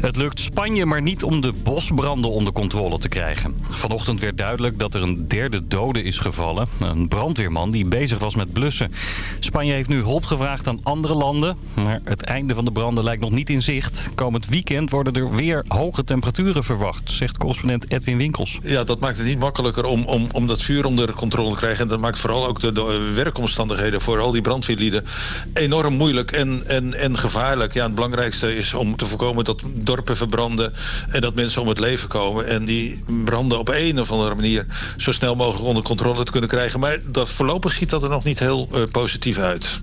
Het lukt Spanje maar niet om de bosbranden onder controle te krijgen. Vanochtend werd duidelijk dat er een derde dode is gevallen. Een brandweerman die bezig was met blussen. Spanje heeft nu hulp gevraagd aan andere landen. Maar het einde van de branden lijkt nog niet in zicht. Komend weekend worden er weer hoge temperaturen verwacht, zegt correspondent Edwin Winkels. Ja, dat maakt het niet makkelijker om, om, om dat vuur onder controle te krijgen. En dat maakt vooral ook de, de werkomstandigheden voor al die brandweerlieden enorm moeilijk en, en, en gevaarlijk. Ja, het belangrijkste is om te voorkomen dat dorpen verbranden en dat mensen om het leven komen. En die branden op een of andere manier zo snel mogelijk onder controle te kunnen krijgen. Maar dat, voorlopig ziet dat er nog niet heel uh, positief uit.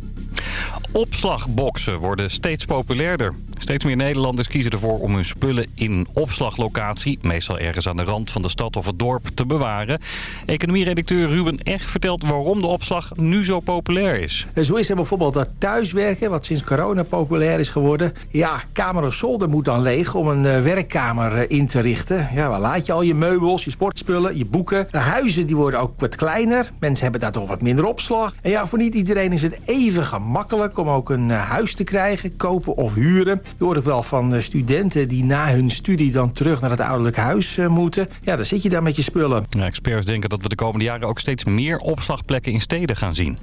Opslagboxen worden steeds populairder. Steeds meer Nederlanders kiezen ervoor om hun spullen in opslaglocatie... meestal ergens aan de rand van de stad of het dorp, te bewaren. Economieredacteur Ruben Eg vertelt waarom de opslag nu zo populair is. Zo is er bijvoorbeeld dat thuiswerken, wat sinds corona populair is geworden. Ja, kamer of zolder moet dan leeg om een uh, werkkamer uh, in te richten. Ja, waar laat je al je meubels, je sportspullen, je boeken. De huizen die worden ook wat kleiner. Mensen hebben daar toch wat minder opslag. En ja, voor niet iedereen is het even gemakkelijk om ook een uh, huis te krijgen, kopen of huren. Je hoort ook wel van studenten die na hun studie dan terug naar het ouderlijk huis moeten. Ja, dan zit je daar met je spullen. Ja, experts denken dat we de komende jaren ook steeds meer opslagplekken in steden gaan zien.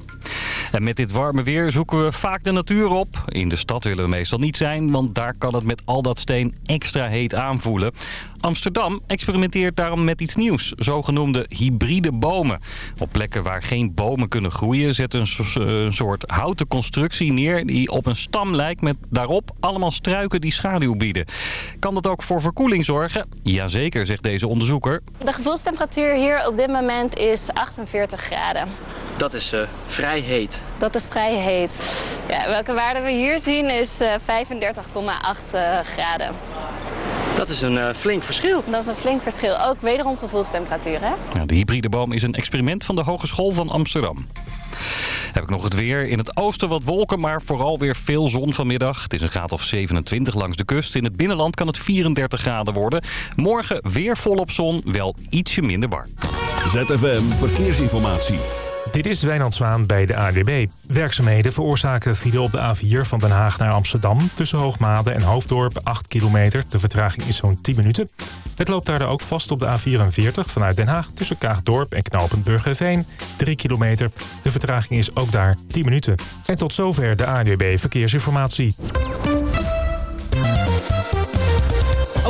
En met dit warme weer zoeken we vaak de natuur op. In de stad willen we meestal niet zijn, want daar kan het met al dat steen extra heet aanvoelen. Amsterdam experimenteert daarom met iets nieuws, zogenoemde hybride bomen. Op plekken waar geen bomen kunnen groeien zet een soort houten constructie neer die op een stam lijkt met daarop allemaal struiken die schaduw bieden. Kan dat ook voor verkoeling zorgen? Jazeker, zegt deze onderzoeker. De gevoelstemperatuur hier op dit moment is 48 graden. Dat is uh, vrij heet. Dat is vrij heet. Ja, welke waarde we hier zien is uh, 35,8 uh, graden. Dat is een uh, flink verschil. Dat is een flink verschil. Ook wederom gevoelstemperatuur, hè? Ja, de hybride boom is een experiment van de Hogeschool van Amsterdam. Heb ik nog het weer. In het oosten wat wolken, maar vooral weer veel zon vanmiddag. Het is een graad of 27 langs de kust. In het binnenland kan het 34 graden worden. Morgen weer volop zon, wel ietsje minder warm. ZFM Verkeersinformatie. Dit is Wijnand Zwaan bij de ADB. Werkzaamheden veroorzaken file op de A4 van Den Haag naar Amsterdam. Tussen Hoogmade en Hoofddorp 8 kilometer. De vertraging is zo'n 10 minuten. Het loopt daar ook vast op de A44 vanuit Den Haag... tussen Kaagdorp en Knopend Burgerveen 3 kilometer. De vertraging is ook daar 10 minuten. En tot zover de ADB Verkeersinformatie.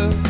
love.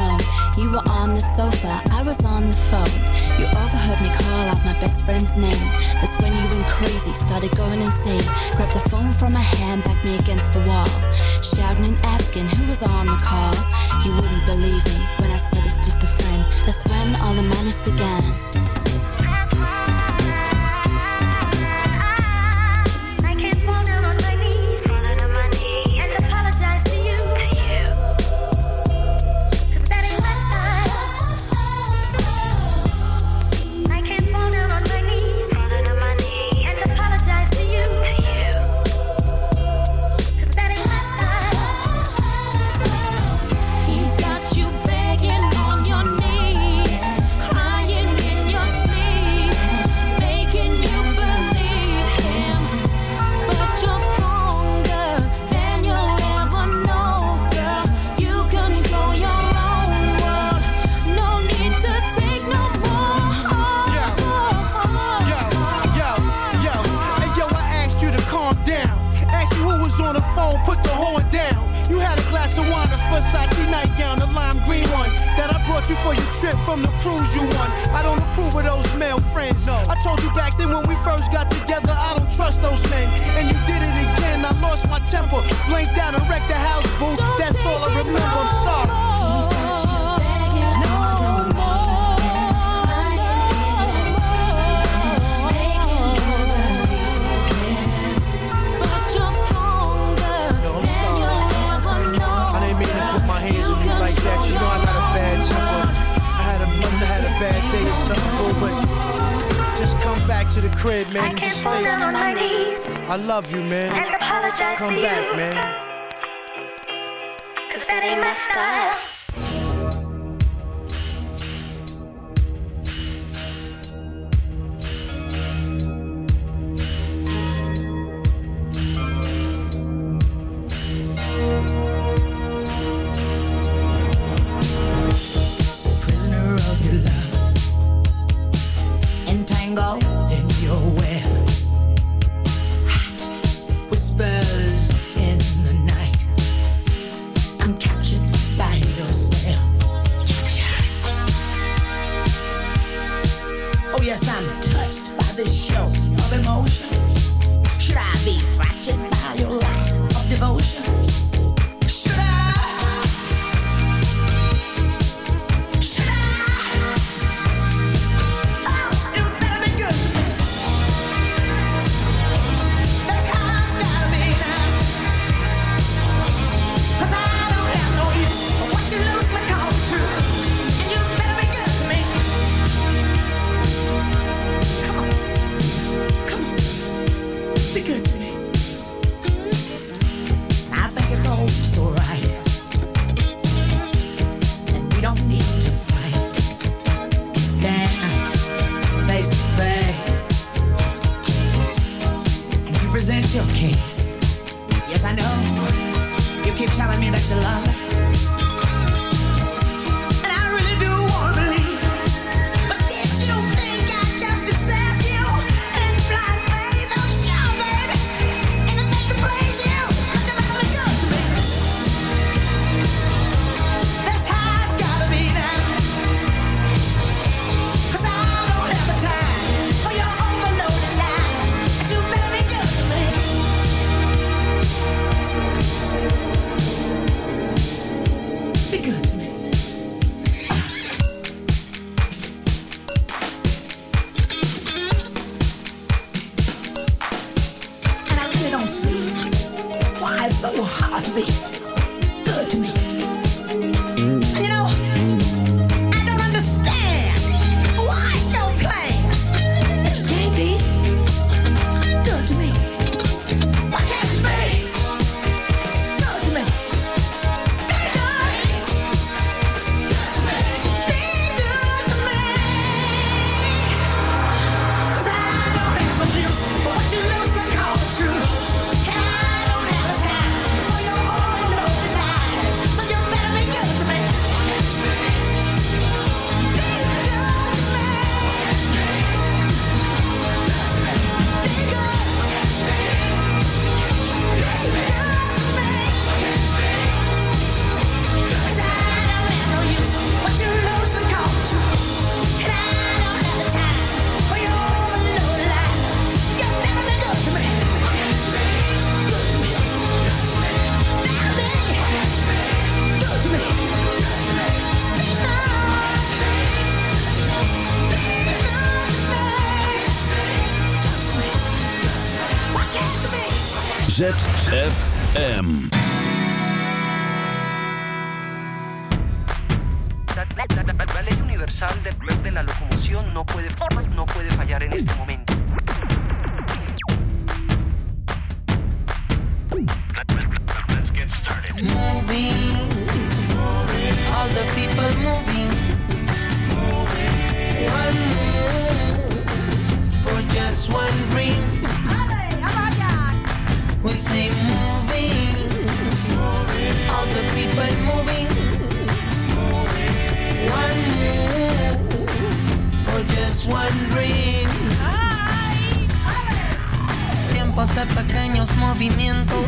alone. You were on the sofa, I was on the phone. You overheard me call out my best friend's name. That's when you went crazy, started going insane. Grabbed the phone from my hand, backed me against the wall. Shouting and asking who was on the call. You wouldn't believe me when I said it's just a friend. That's when all the madness began. please. I love you, man. And apologize Come to back, you. man. Cause that ain't my style. Moving, all the people moving. One move for just one dream. We say moving, all the people moving. One move for just one dream. Tiempos de pequeños movimientos,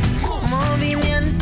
movimientos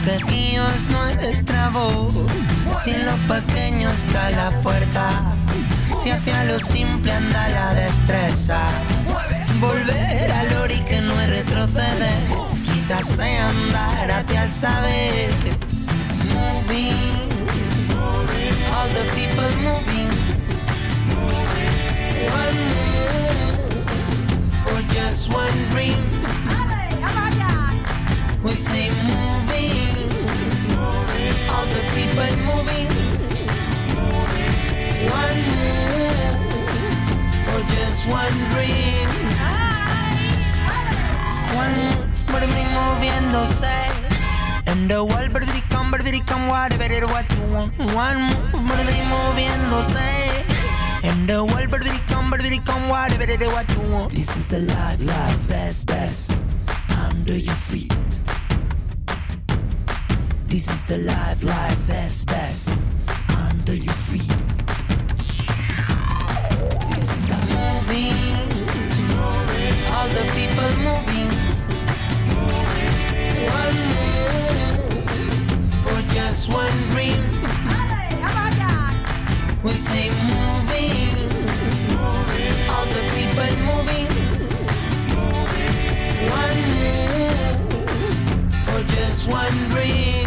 su quejío es nuestra voz. Si en lo pequeño está la fuerza, si hacia lo simple anda la destreza. Volver al ori que no es retroceder, quizás sea andar hacia el saber. Moving, all the people moving. One dream. One move, me moviéndose. And the world, but it come, but it come, whatever it what you want. One move, but me moviéndose. And the world, but it come, but it come, whatever it what you want. This is the life, life, best, best. Under your feet. This is the life, life, best, best. Moving. One move for just one dream. We say moving. All the people moving. One move for just one dream.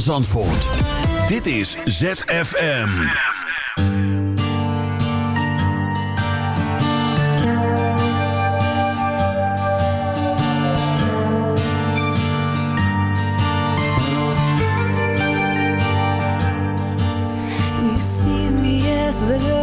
van Zandvoort. Dit is ZFM. You see me as the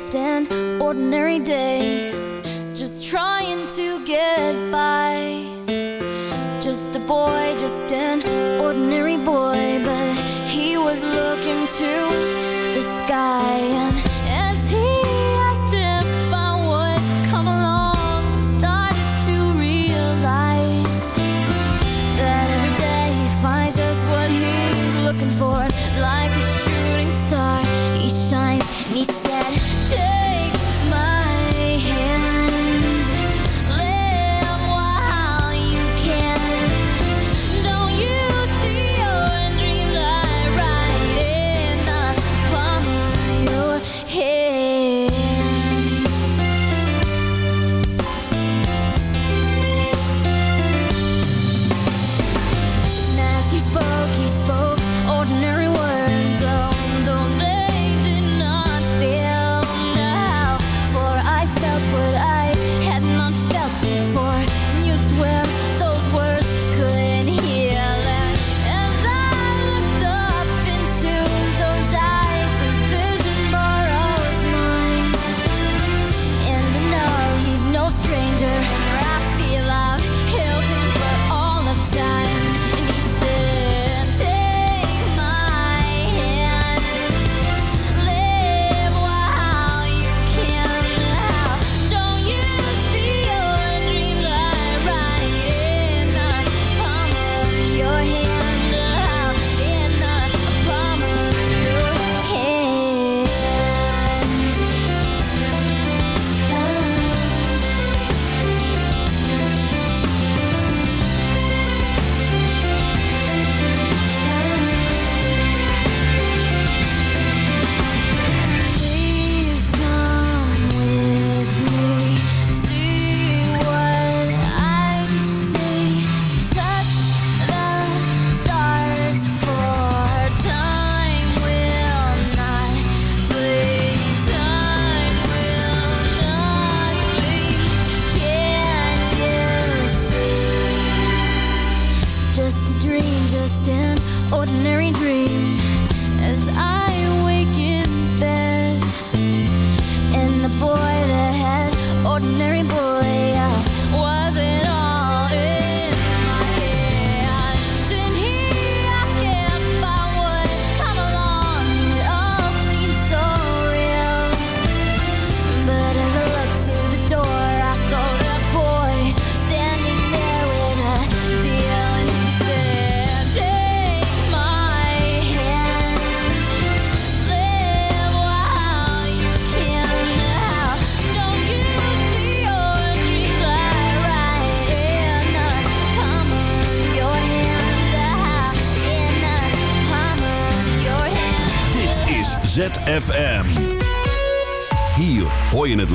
just an ordinary day Just trying to get by. Just a boy